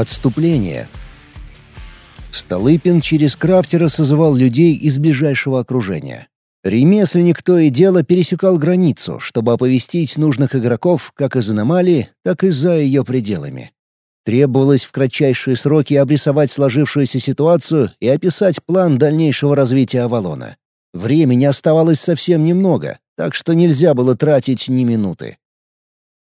Отступление. Столыпин через крафтера созывал людей из ближайшего окружения. Ремесленник то и дело пересекал границу, чтобы оповестить нужных игроков как из аномалии, так и за ее пределами. Требовалось в кратчайшие сроки обрисовать сложившуюся ситуацию и описать план дальнейшего развития Авалона. Времени оставалось совсем немного, так что нельзя было тратить ни минуты.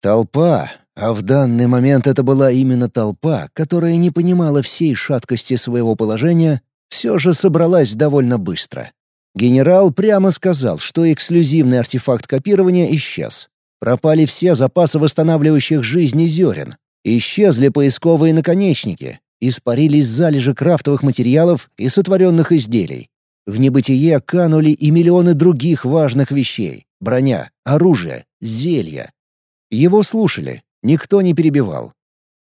Толпа, а в данный момент это была именно толпа, которая не понимала всей шаткости своего положения, все же собралась довольно быстро. Генерал прямо сказал, что эксклюзивный артефакт копирования исчез. Пропали все запасы восстанавливающих жизни зерен. Исчезли поисковые наконечники. Испарились залежи крафтовых материалов и сотворенных изделий. В небытие канули и миллионы других важных вещей — броня, оружие, зелья. Его слушали, никто не перебивал.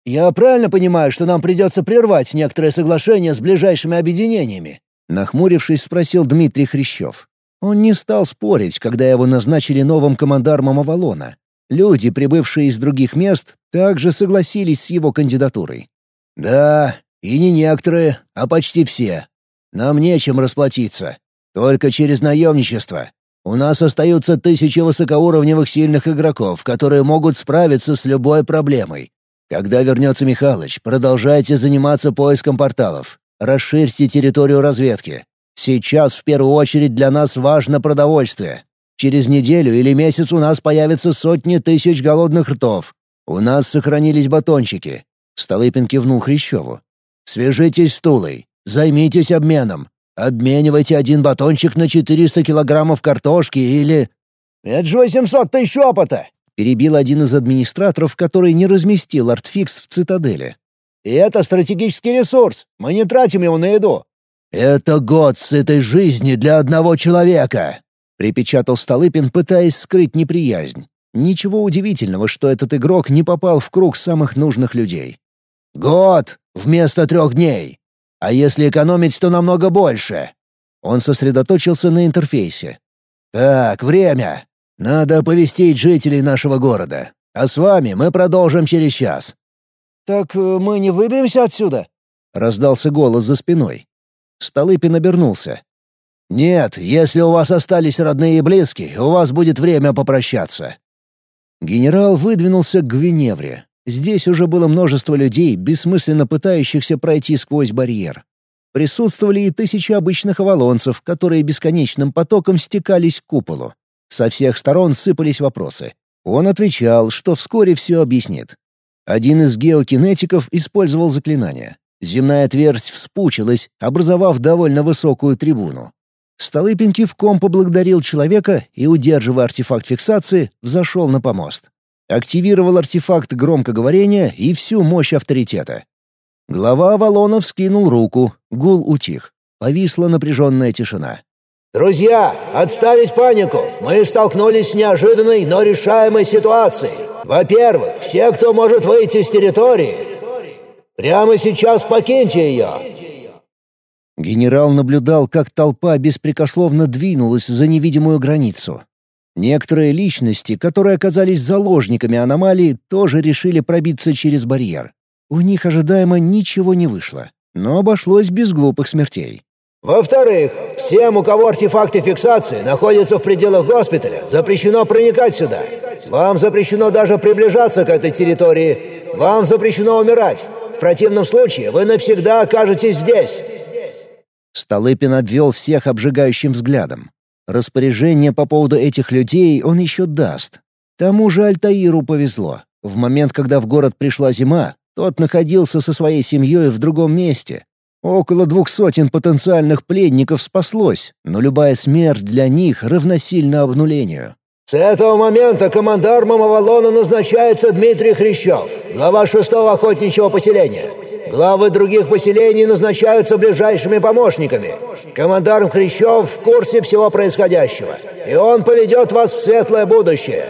«Я правильно понимаю, что нам придется прервать некоторые соглашения с ближайшими объединениями?» Нахмурившись, спросил Дмитрий Хрящев. Он не стал спорить, когда его назначили новым командармом Авалона. Люди, прибывшие из других мест, также согласились с его кандидатурой. «Да, и не некоторые, а почти все. Нам нечем расплатиться. Только через наемничество. У нас остаются тысячи высокоуровневых сильных игроков, которые могут справиться с любой проблемой. Когда вернется Михалыч, продолжайте заниматься поиском порталов. Расширьте территорию разведки. Сейчас в первую очередь для нас важно продовольствие. Через неделю или месяц у нас появятся сотни тысяч голодных ртов. У нас сохранились батончики. Столыпин кивнул Хрящеву. Свяжитесь с Тулой. Займитесь обменом. Обменивайте один батончик на 400 килограммов картошки или... «Это же 800 тысяч опыта!» — перебил один из администраторов, который не разместил артфикс в цитадели. И это стратегический ресурс. Мы не тратим его на еду». «Это год с этой жизни для одного человека», — припечатал Столыпин, пытаясь скрыть неприязнь. Ничего удивительного, что этот игрок не попал в круг самых нужных людей. «Год вместо трех дней. А если экономить, то намного больше». Он сосредоточился на интерфейсе. «Так, время. Надо оповестить жителей нашего города. А с вами мы продолжим через час. «Так э, мы не выберемся отсюда?» — раздался голос за спиной. Столыпин обернулся. «Нет, если у вас остались родные и близкие, у вас будет время попрощаться». Генерал выдвинулся к Гвиневре. Здесь уже было множество людей, бессмысленно пытающихся пройти сквозь барьер. Присутствовали и тысячи обычных авалонцев, которые бесконечным потоком стекались к куполу. Со всех сторон сыпались вопросы. Он отвечал, что вскоре все объяснит. Один из геокинетиков использовал заклинание. Земная твердь вспучилась, образовав довольно высокую трибуну. Столыпин кивком поблагодарил человека и, удерживая артефакт фиксации, взошел на помост. Активировал артефакт громкоговорения и всю мощь авторитета. Глава Авалона вскинул руку, гул утих. Повисла напряженная тишина. «Друзья, отставить панику! Мы столкнулись с неожиданной, но решаемой ситуацией. Во-первых, все, кто может выйти с территории, прямо сейчас покиньте ее!» Генерал наблюдал, как толпа беспрекословно двинулась за невидимую границу. Некоторые личности, которые оказались заложниками аномалии, тоже решили пробиться через барьер. У них ожидаемо ничего не вышло, но обошлось без глупых смертей. Во-вторых, всем, у кого артефакты фиксации находятся в пределах госпиталя, запрещено проникать сюда. Вам запрещено даже приближаться к этой территории. Вам запрещено умирать. В противном случае вы навсегда окажетесь здесь». Столыпин обвел всех обжигающим взглядом. Распоряжение по поводу этих людей он еще даст. Тому же Альтаиру повезло. В момент, когда в город пришла зима, тот находился со своей семьей в другом месте. Около двух сотен потенциальных пленников спаслось, но любая смерть для них равносильна обнулению. С этого момента командармом Авалона назначается Дмитрий Хрящев, глава шестого охотничьего поселения. Главы других поселений назначаются ближайшими помощниками. Командарм Хрящев в курсе всего происходящего, и он поведет вас в светлое будущее».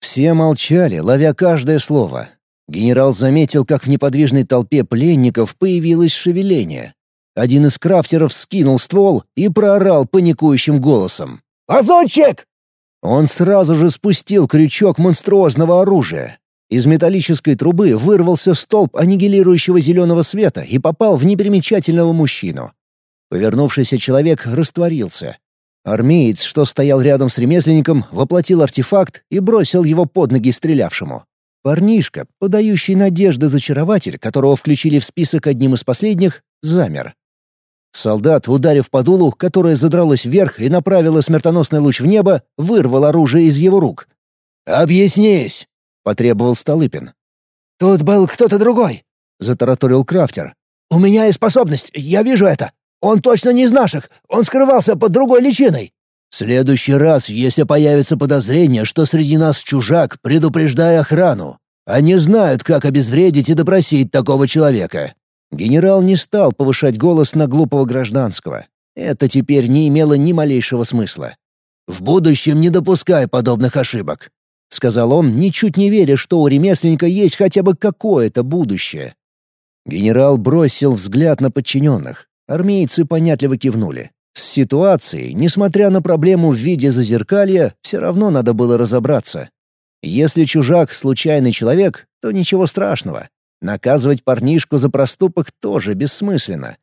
Все молчали, ловя каждое слово. Генерал заметил, как в неподвижной толпе пленников появилось шевеление. Один из крафтеров скинул ствол и проорал паникующим голосом. «Лазутчик! Он сразу же спустил крючок монструозного оружия. Из металлической трубы вырвался столб аннигилирующего зеленого света и попал в непримечательного мужчину. Повернувшийся человек растворился. Армеец, что стоял рядом с ремесленником, воплотил артефакт и бросил его под ноги стрелявшему. Парнишка, подающий надежды зачарователь, которого включили в список одним из последних, замер. Солдат, ударив по дулу, которое задралось вверх и направило смертоносный луч в небо, вырвал оружие из его рук. «Объяснись!» — потребовал Столыпин. «Тут был кто-то другой», — затараторил Крафтер. «У меня есть способность, я вижу это. Он точно не из наших, он скрывался под другой личиной». «В следующий раз, если появится подозрение, что среди нас чужак, предупреждай охрану. Они знают, как обезвредить и допросить такого человека». Генерал не стал повышать голос на глупого гражданского. Это теперь не имело ни малейшего смысла. «В будущем не допускай подобных ошибок», — сказал он, ничуть не веря, что у ремесленника есть хотя бы какое-то будущее. Генерал бросил взгляд на подчиненных. Армейцы понятливо кивнули. С ситуацией, несмотря на проблему в виде зазеркалья, все равно надо было разобраться. Если чужак — случайный человек, то ничего страшного. Наказывать парнишку за проступок тоже бессмысленно.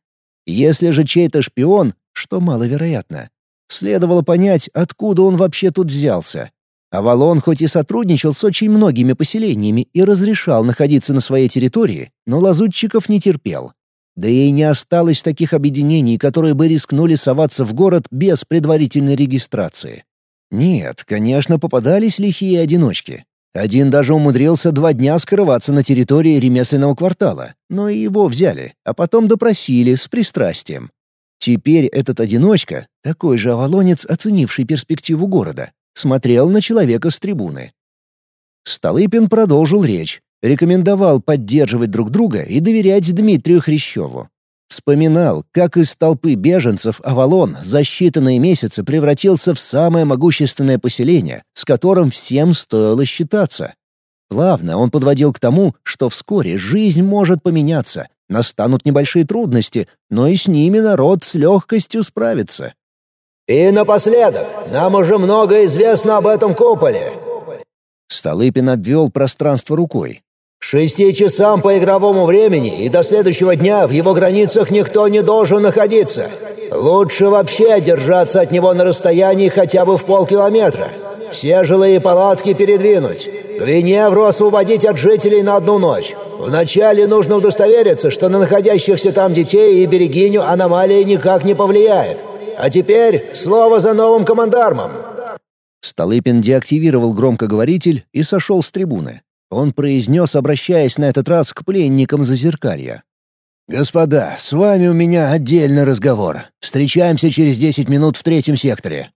Если же чей-то шпион, что маловероятно, следовало понять, откуда он вообще тут взялся. Авалон хоть и сотрудничал с очень многими поселениями и разрешал находиться на своей территории, но лазутчиков не терпел. Да и не осталось таких объединений, которые бы рискнули соваться в город без предварительной регистрации. Нет, конечно, попадались лихие одиночки. Один даже умудрился два дня скрываться на территории ремесленного квартала, но и его взяли, а потом допросили с пристрастием. Теперь этот одиночка, такой же авалонец, оценивший перспективу города, смотрел на человека с трибуны. Столыпин продолжил речь, рекомендовал поддерживать друг друга и доверять Дмитрию Хрящеву. Вспоминал, как из толпы беженцев Авалон за считанные месяцы превратился в самое могущественное поселение, с которым всем стоило считаться. Плавно он подводил к тому, что вскоре жизнь может поменяться, настанут небольшие трудности, но и с ними народ с легкостью справится. «И напоследок, нам уже много известно об этом куполе». Столыпин обвел пространство рукой шести часам по игровому времени и до следующего дня в его границах никто не должен находиться. Лучше вообще держаться от него на расстоянии хотя бы в полкилометра. Все жилые палатки передвинуть. Гвиневру освободить от жителей на одну ночь. Вначале нужно удостовериться, что на находящихся там детей и берегиню аномалия никак не повлияет. А теперь слово за новым командармом. Столыпин деактивировал громкоговоритель и сошел с трибуны. Он произнес, обращаясь на этот раз к пленникам Зазеркалья. «Господа, с вами у меня отдельный разговор. Встречаемся через десять минут в третьем секторе».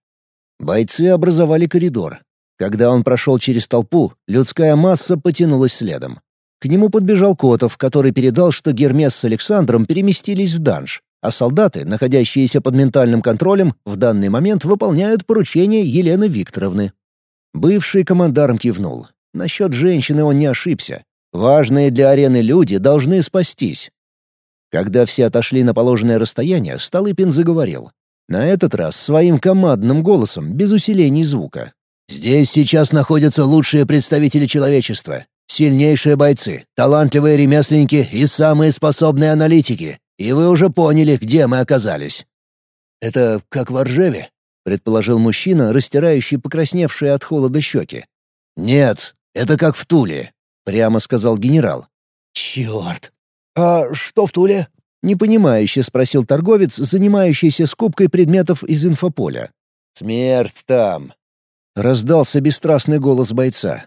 Бойцы образовали коридор. Когда он прошел через толпу, людская масса потянулась следом. К нему подбежал Котов, который передал, что Гермес с Александром переместились в данж, а солдаты, находящиеся под ментальным контролем, в данный момент выполняют поручение Елены Викторовны. Бывший командарм кивнул. Насчет женщины он не ошибся. Важные для арены люди должны спастись. Когда все отошли на положенное расстояние, Столыпин заговорил. На этот раз своим командным голосом, без усилений звука. «Здесь сейчас находятся лучшие представители человечества. Сильнейшие бойцы, талантливые ремесленники и самые способные аналитики. И вы уже поняли, где мы оказались». «Это как в Ржеве?» — предположил мужчина, растирающий покрасневшие от холода щеки. «Нет, это как в Туле», — прямо сказал генерал. «Черт! А что в Туле?» — непонимающе спросил торговец, занимающийся скупкой предметов из инфополя. «Смерть там!» — раздался бесстрастный голос бойца.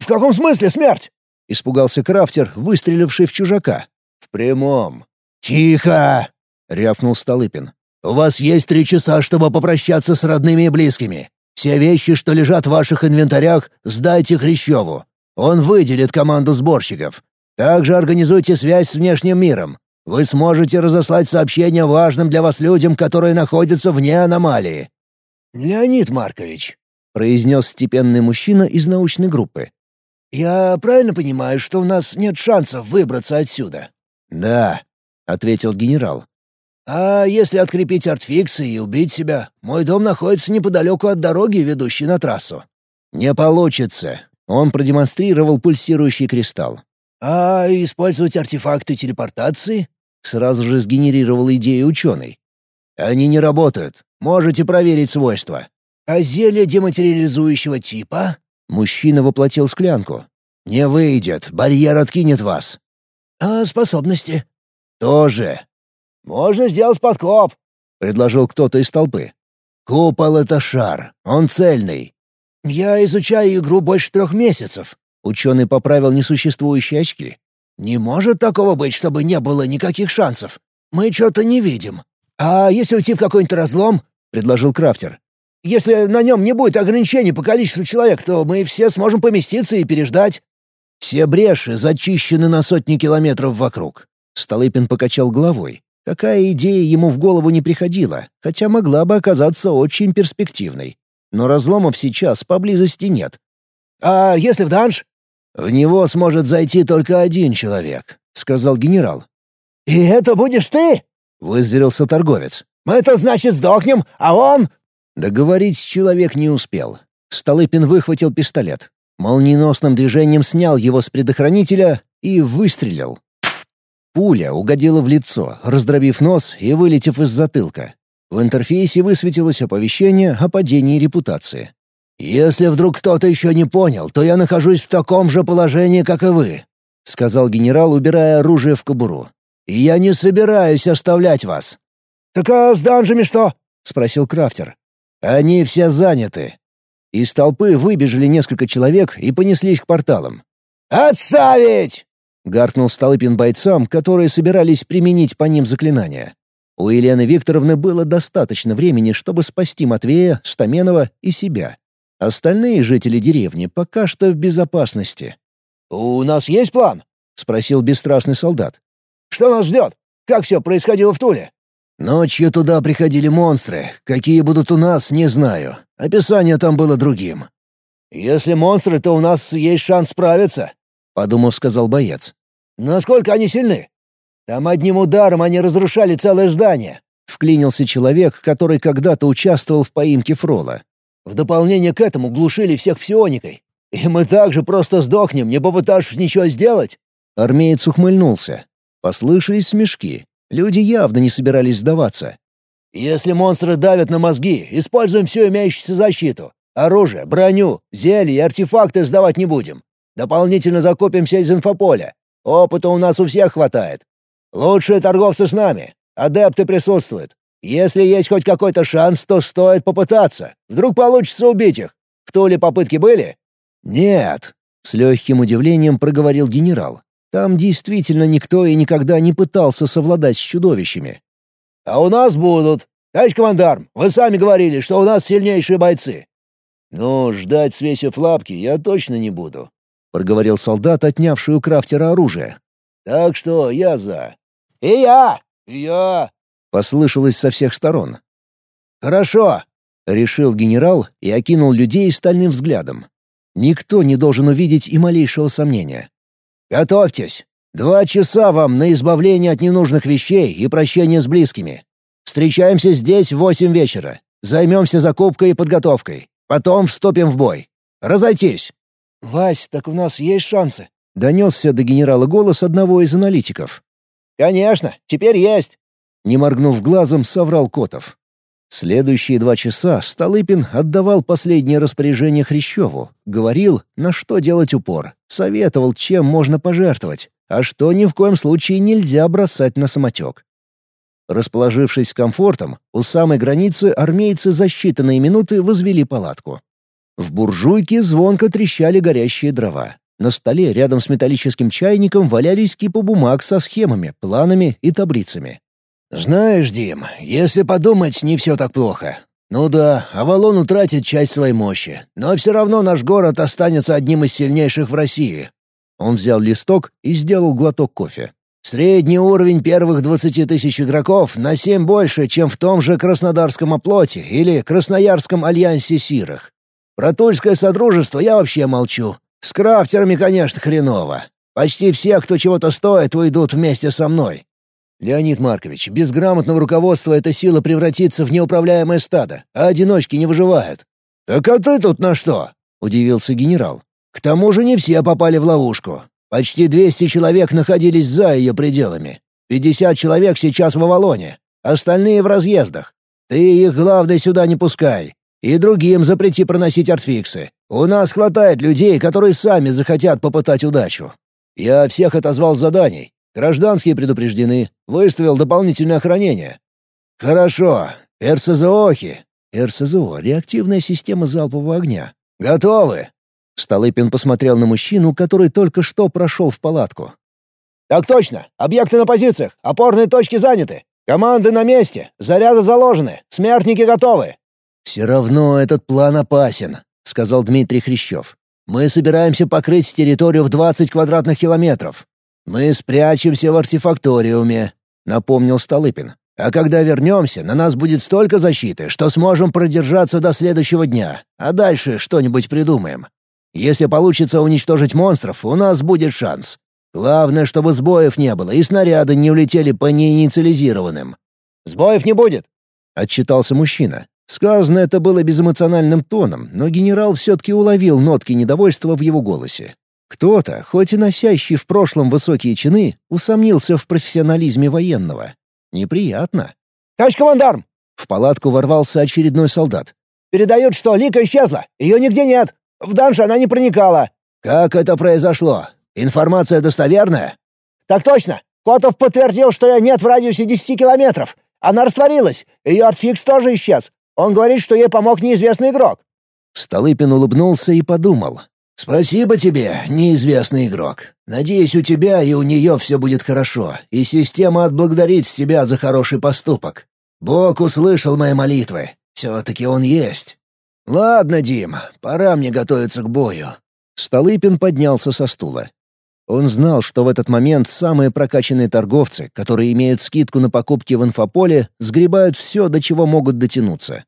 «В каком смысле смерть?» — испугался крафтер, выстреливший в чужака. «В прямом». «Тихо!» — рявкнул Столыпин. «У вас есть три часа, чтобы попрощаться с родными и близкими. Все вещи, что лежат в ваших инвентарях, сдайте Хрящеву. Он выделит команду сборщиков. Также организуйте связь с внешним миром. Вы сможете разослать сообщения важным для вас людям, которые находятся вне аномалии». «Леонид Маркович», — произнес степенный мужчина из научной группы. «Я правильно понимаю, что у нас нет шансов выбраться отсюда?» «Да», — ответил генерал. А если открепить артфиксы и убить себя? Мой дом находится неподалеку от дороги, ведущей на трассу». «Не получится. Он продемонстрировал пульсирующий кристалл. «А использовать артефакты телепортации?» Сразу же сгенерировал идею ученый. «Они не работают. Можете проверить свойства. А зелье дематериализующего типа?» Мужчина воплотил склянку. «Не выйдет. Барьер откинет вас». «А способности?» «Тоже». «Можно сделать подкоп», — предложил кто-то из толпы. «Купол — это шар. Он цельный». «Я изучаю игру больше трех месяцев». Ученый поправил несуществующие очки. «Не может такого быть, чтобы не было никаких шансов. Мы что-то не видим. А если уйти в какой-нибудь разлом?» — предложил Крафтер. «Если на нем не будет ограничений по количеству человек, то мы все сможем поместиться и переждать». «Все бреши зачищены на сотни километров вокруг». Столыпин покачал головой. Такая идея ему в голову не приходила, хотя могла бы оказаться очень перспективной. Но разломов сейчас поблизости нет. «А если в данж?» «В него сможет зайти только один человек», — сказал генерал. «И это будешь ты?» — вызверился торговец. «Мы тут, значит, сдохнем, а он...» Договорить человек не успел. Столыпин выхватил пистолет. Молниеносным движением снял его с предохранителя и выстрелил. Пуля угодила в лицо, раздробив нос и вылетев из затылка. В интерфейсе высветилось оповещение о падении репутации. «Если вдруг кто-то еще не понял, то я нахожусь в таком же положении, как и вы», — сказал генерал, убирая оружие в кобуру. «И я не собираюсь оставлять вас». «Так а с данжами что?» — спросил Крафтер. «Они все заняты». Из толпы выбежали несколько человек и понеслись к порталам. «Отставить!» — гаркнул Столыпин бойцам, которые собирались применить по ним заклинания. У Елены Викторовны было достаточно времени, чтобы спасти Матвея, Стаменова и себя. Остальные жители деревни пока что в безопасности. «У нас есть план?» — спросил бесстрастный солдат. «Что нас ждет? Как все происходило в Туле?» «Ночью туда приходили монстры. Какие будут у нас, не знаю. Описание там было другим». «Если монстры, то у нас есть шанс справиться», — подумав, сказал боец. «Насколько они сильны? Там одним ударом они разрушали целое здание», — вклинился человек, который когда-то участвовал в поимке Фрола. «В дополнение к этому глушили всех псионикой. И мы также просто сдохнем, не попытавшись ничего сделать». Армеец ухмыльнулся. Послышались смешки. Люди явно не собирались сдаваться. «Если монстры давят на мозги, используем всю имеющуюся защиту. Оружие, броню, зелья и артефакты сдавать не будем. Дополнительно закупимся из инфополя. Опыта у нас у всех хватает. Лучшие торговцы с нами. Адепты присутствуют. Если есть хоть какой-то шанс, то стоит попытаться. Вдруг получится убить их. В Туле попытки были?» «Нет», — с легким удивлением проговорил генерал. «Там действительно никто и никогда не пытался совладать с чудовищами». «А у нас будут. Товарищ командарм, вы сами говорили, что у нас сильнейшие бойцы». «Ну, ждать свесив лапки я точно не буду. — проговорил солдат, отнявший у крафтера оружие. «Так что я за». «И я!» «И я!» — послышалось со всех сторон. «Хорошо!» — решил генерал и окинул людей стальным взглядом. Никто не должен увидеть и малейшего сомнения. «Готовьтесь! Два часа вам на избавление от ненужных вещей и прощение с близкими. Встречаемся здесь в восемь вечера. Займемся закупкой и подготовкой. Потом вступим в бой. Разойтись!» «Вась, так у нас есть шансы?» — донесся до генерала голос одного из аналитиков. «Конечно, теперь есть!» Не моргнув глазом, соврал Котов. Следующие два часа Столыпин отдавал последнее распоряжение Хрящеву, говорил, на что делать упор, советовал, чем можно пожертвовать, а что ни в коем случае нельзя бросать на самотек. Расположившись с комфортом, у самой границы армейцы за считанные минуты возвели палатку. В буржуйке звонко трещали горящие дрова. На столе рядом с металлическим чайником валялись кипы бумаг со схемами, планами и таблицами. «Знаешь, Дим, если подумать, не все так плохо. Ну да, Авалон утратит часть своей мощи, но все равно наш город останется одним из сильнейших в России». Он взял листок и сделал глоток кофе. «Средний уровень первых двадцати тысяч игроков на семь больше, чем в том же Краснодарском оплоте или Красноярском альянсе Сирах. Про Тульское Содружество я вообще молчу. С крафтерами, конечно, хреново. Почти все, кто чего-то стоит, уйдут вместе со мной. Леонид Маркович, без грамотного руководства эта сила превратится в неуправляемое стадо, а одиночки не выживают. «Так а ты тут на что?» — удивился генерал. К тому же не все попали в ловушку. Почти 200 человек находились за ее пределами. 50 человек сейчас в Авалоне, остальные в разъездах. Ты их, главное, сюда не пускай. И другим запрети проносить артфиксы. У нас хватает людей, которые сами захотят попытать удачу. Я всех отозвал с заданий. Гражданские предупреждены. Выставил дополнительное охранение. Хорошо. РСЗОхи. РСЗО — реактивная система залпового огня. Готовы. Столыпин посмотрел на мужчину, который только что прошел в палатку. «Так точно! Объекты на позициях! Опорные точки заняты! Команды на месте! Заряды заложены! Смертники готовы!» «Все равно этот план опасен», — сказал Дмитрий Хрящев. «Мы собираемся покрыть территорию в 20 квадратных километров. Мы спрячемся в артефакториуме», — напомнил Столыпин. «А когда вернемся, на нас будет столько защиты, что сможем продержаться до следующего дня, а дальше что-нибудь придумаем. Если получится уничтожить монстров, у нас будет шанс. Главное, чтобы сбоев не было и снаряды не улетели по неинициализированным». «Сбоев не будет», — отчитался мужчина. Сказано это было безэмоциональным тоном, но генерал все-таки уловил нотки недовольства в его голосе. Кто-то, хоть и носящий в прошлом высокие чины, усомнился в профессионализме военного. Неприятно. «Товарищ командарм!» В палатку ворвался очередной солдат. «Передают, что Лика исчезла. Ее нигде нет. В данж она не проникала». «Как это произошло? Информация достоверная?» «Так точно. Котов подтвердил, что ее нет в радиусе 10 километров. Она растворилась. Ее артфикс тоже исчез. Он говорит, что ей помог неизвестный игрок». Столыпин улыбнулся и подумал. «Спасибо тебе, неизвестный игрок. Надеюсь, у тебя и у нее все будет хорошо, и система отблагодарит тебя за хороший поступок. Бог услышал мои молитвы. Все-таки он есть. Ладно, Дим, пора мне готовиться к бою». Столыпин поднялся со стула. Он знал, что в этот момент самые прокачанные торговцы, которые имеют скидку на покупки в инфополе, сгребают все, до чего могут дотянуться.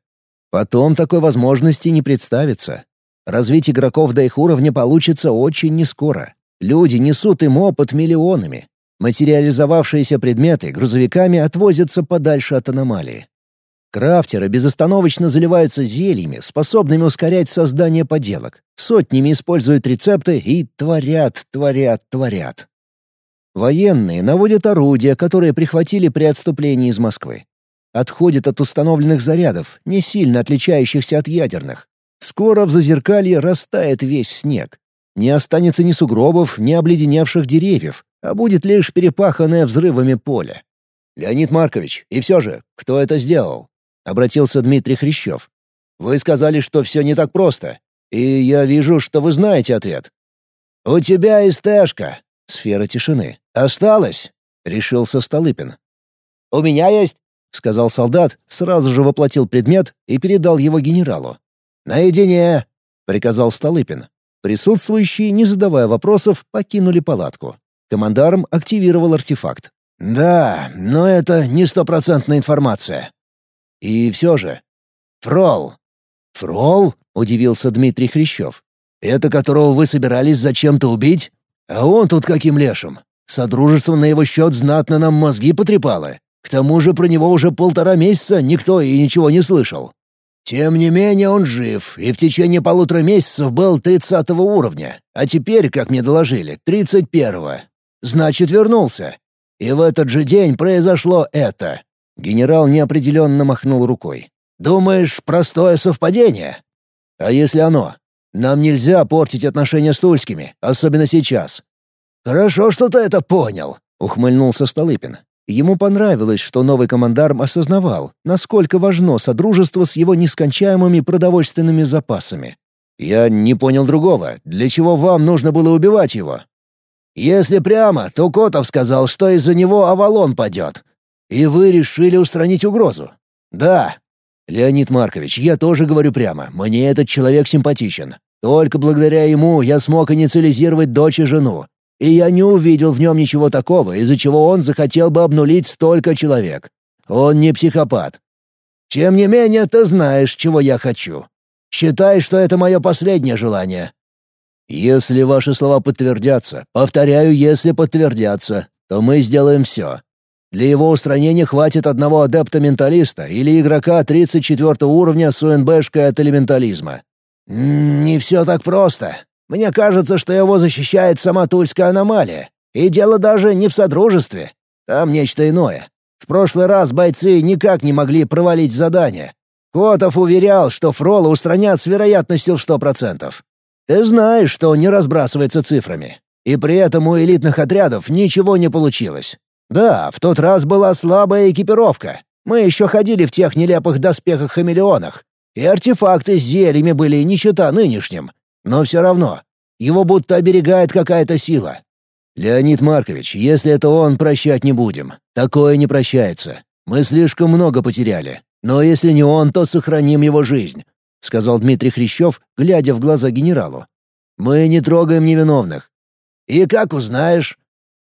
Потом такой возможности не представится. Развить игроков до их уровня получится очень нескоро. Люди несут им опыт миллионами. Материализовавшиеся предметы грузовиками отвозятся подальше от аномалии. Крафтеры безостановочно заливаются зельями, способными ускорять создание поделок. Сотнями используют рецепты и творят, творят, творят. Военные наводят орудия, которые прихватили при отступлении из Москвы. Отходят от установленных зарядов, не сильно отличающихся от ядерных. Скоро в зазеркалье растает весь снег. Не останется ни сугробов, ни обледеневших деревьев, а будет лишь перепаханное взрывами поле. «Леонид Маркович, и все же, кто это сделал?» — обратился Дмитрий Хрящев. «Вы сказали, что все не так просто, и я вижу, что вы знаете ответ». «У тебя СТшка», — сфера тишины. «Осталось?» — решился Столыпин. «У меня есть», — сказал солдат, сразу же воплотил предмет и передал его генералу. «Наедине!» — приказал Столыпин. Присутствующие, не задавая вопросов, покинули палатку. Командарм активировал артефакт. «Да, но это не стопроцентная информация. И все же... Фрол. Фрол? Удивился Дмитрий Хрящев. Это которого вы собирались зачем-то убить? А он тут каким лешим? Содружество на его счет знатно нам мозги потрепало. К тому же про него уже полтора месяца никто и ничего не слышал. Тем не менее он жив, и в течение полутора месяцев был тридцатого уровня, а теперь, как мне доложили, тридцать первого. Значит, вернулся. И в этот же день произошло это. Генерал неопределенно махнул рукой. «Думаешь, простое совпадение? А если оно? Нам нельзя портить отношения с Тульскими, особенно сейчас». «Хорошо, что ты это понял», — ухмыльнулся Столыпин. Ему понравилось, что новый командарм осознавал, насколько важно содружество с его нескончаемыми продовольственными запасами. «Я не понял другого. Для чего вам нужно было убивать его?» «Если прямо, то Котов сказал, что из-за него Авалон падет. И вы решили устранить угрозу? Да. Леонид Маркович, я тоже говорю прямо, мне этот человек симпатичен. Только благодаря ему я смог инициализировать дочь и жену. И я не увидел в нем ничего такого, из-за чего он захотел бы обнулить столько человек. Он не психопат. Тем не менее, ты знаешь, чего я хочу. Считай, что это мое последнее желание. Если ваши слова подтвердятся, повторяю, если подтвердятся, то мы сделаем все. Для его устранения хватит одного адепта-менталиста или игрока 34 уровня с УНБшкой от элементализма. «Не все так просто», Мне кажется, что его защищает сама Тульская аномалия. И дело даже не в содружестве. Там нечто иное. В прошлый раз бойцы никак не могли провалить задание. Котов уверял, что Фрола устранят с вероятностью в сто процентов. Ты знаешь, что он не разбрасывается цифрами. И при этом у элитных отрядов ничего не получилось. Да, в тот раз была слабая экипировка. Мы еще ходили в тех нелепых доспехах-хамелеонах. И артефакты с зельями были не чета нынешним. Но все равно, его будто оберегает какая-то сила. «Леонид Маркович, если это он, прощать не будем. Такое не прощается. Мы слишком много потеряли. Но если не он, то сохраним его жизнь», — сказал Дмитрий Хрящев, глядя в глаза генералу. «Мы не трогаем невиновных». «И как узнаешь?»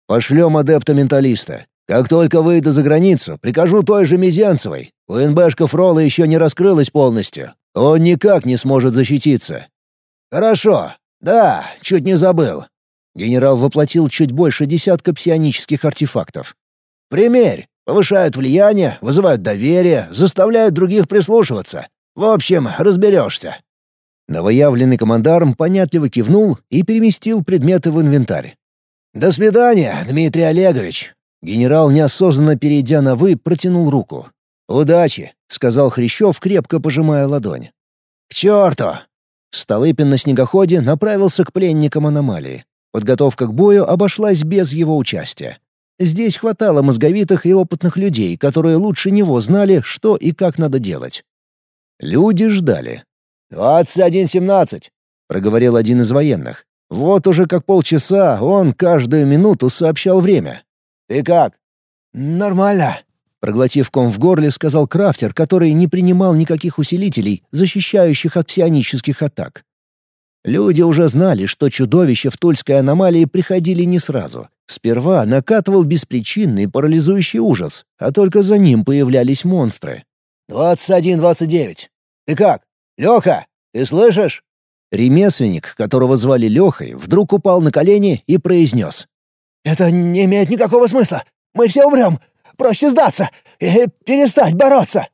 «Пошлем адепта-менталиста. Как только выйду за границу, прикажу той же Мизянцевой. У НБшка Фрола еще не раскрылась полностью. Он никак не сможет защититься». «Хорошо. Да, чуть не забыл. Генерал воплотил чуть больше десятка псионических артефактов. «Примерь! Повышают влияние, вызывают доверие, заставляют других прислушиваться. В общем, разберешься». Новоявленный командарм понятливо кивнул и переместил предметы в инвентарь. «До свидания, Дмитрий Олегович!» Генерал, неосознанно перейдя на «вы», протянул руку. «Удачи!» — сказал Хрящев, крепко пожимая ладонь. «К черту!» Столыпин на снегоходе направился к пленникам аномалии. Подготовка к бою обошлась без его участия. Здесь хватало мозговитых и опытных людей, которые лучше него знали, что и как надо делать. Люди ждали. «Двадцать один семнадцать», — проговорил один из военных. Вот уже как полчаса он каждую минуту сообщал время. «Ты как?» «Нормально», — проглотив ком в горле, сказал крафтер, который не принимал никаких усилителей, защищающих от псионических атак. Люди уже знали, что чудовища в Тульской аномалии приходили не сразу. Сперва накатывал беспричинный парализующий ужас, а только за ним появлялись монстры. «Двадцать один, двадцать девять. Ты как? Леха, ты слышишь?» Ремесленник, которого звали Лехой, вдруг упал на колени и произнес. «Это не имеет никакого смысла. Мы все умрем. Проще сдаться и перестать бороться».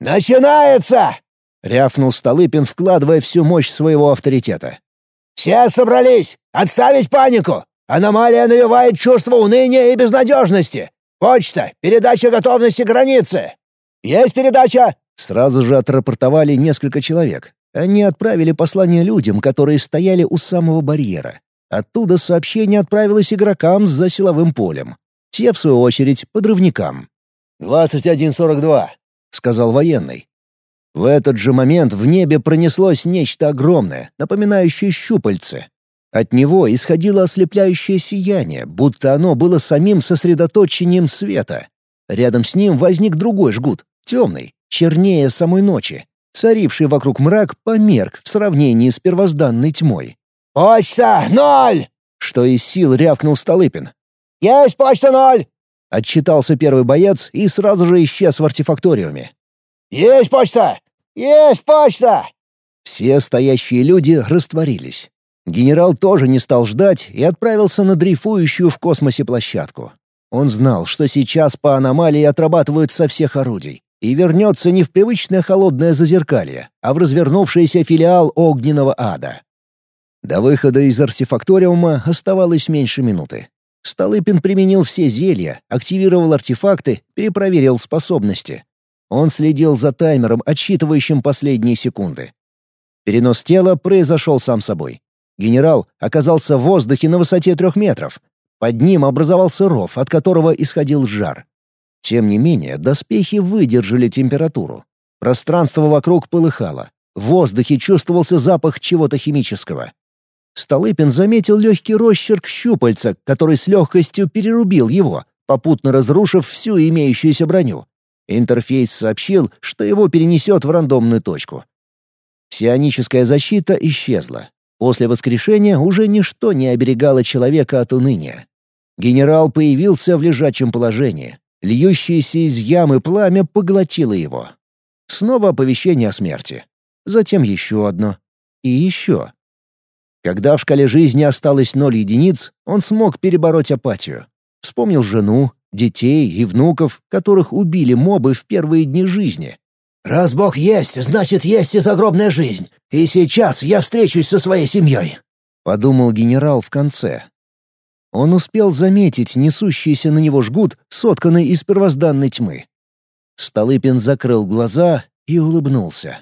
«Начинается!» рявкнул Столыпин, вкладывая всю мощь своего авторитета. «Все собрались! Отставить панику! Аномалия навевает чувство уныния и безнадежности! Почта! Передача готовности границы!» «Есть передача!» Сразу же отрапортовали несколько человек. Они отправили послание людям, которые стояли у самого барьера. Оттуда сообщение отправилось игрокам за силовым полем. Те, в свою очередь, подрывникам. «Двадцать один сорок два», — сказал военный. В этот же момент в небе пронеслось нечто огромное, напоминающее щупальце. От него исходило ослепляющее сияние, будто оно было самим сосредоточением света. Рядом с ним возник другой жгут, темный, чернее самой ночи. Царивший вокруг мрак померк в сравнении с первозданной тьмой. «Почта ноль!» — что из сил рявкнул Столыпин. «Есть почта ноль!» — отчитался первый боец и сразу же исчез в артефакториуме. «Есть почта! Есть почта!» Все стоящие люди растворились. Генерал тоже не стал ждать и отправился на дрейфующую в космосе площадку. Он знал, что сейчас по аномалии отрабатывают со всех орудий, и вернется не в привычное холодное зазеркалье, а в развернувшийся филиал огненного ада. До выхода из артефакториума оставалось меньше минуты. Столыпин применил все зелья, активировал артефакты, перепроверил способности. Он следил за таймером, отсчитывающим последние секунды. Перенос тела произошел сам собой. Генерал оказался в воздухе на высоте трех метров. Под ним образовался ров, от которого исходил жар. Тем не менее, доспехи выдержали температуру. Пространство вокруг полыхало. В воздухе чувствовался запах чего-то химического. Столыпин заметил легкий росчерк щупальца, который с легкостью перерубил его, попутно разрушив всю имеющуюся броню. Интерфейс сообщил, что его перенесет в рандомную точку. Псионическая защита исчезла. После воскрешения уже ничто не оберегало человека от уныния. Генерал появился в лежачем положении. Льющееся из ямы пламя поглотило его. Снова оповещение о смерти. Затем еще одно. И еще. Когда в шкале жизни осталось ноль единиц, он смог перебороть апатию. Вспомнил жену, детей и внуков, которых убили мобы в первые дни жизни. «Раз Бог есть, значит, есть и загробная жизнь. И сейчас я встречусь со своей семьей». подумал генерал в конце. Он успел заметить несущийся на него жгут, сотканный из первозданной тьмы. Столыпин закрыл глаза и улыбнулся.